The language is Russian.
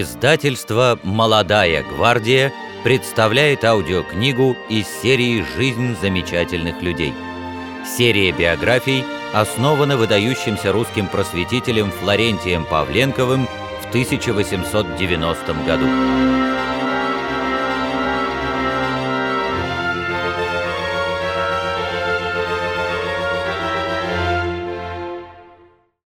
Издательство «Молодая гвардия» представляет аудиокнигу из серии «Жизнь замечательных людей». Серия биографий основана выдающимся русским просветителем Флорентием Павленковым в 1890 году.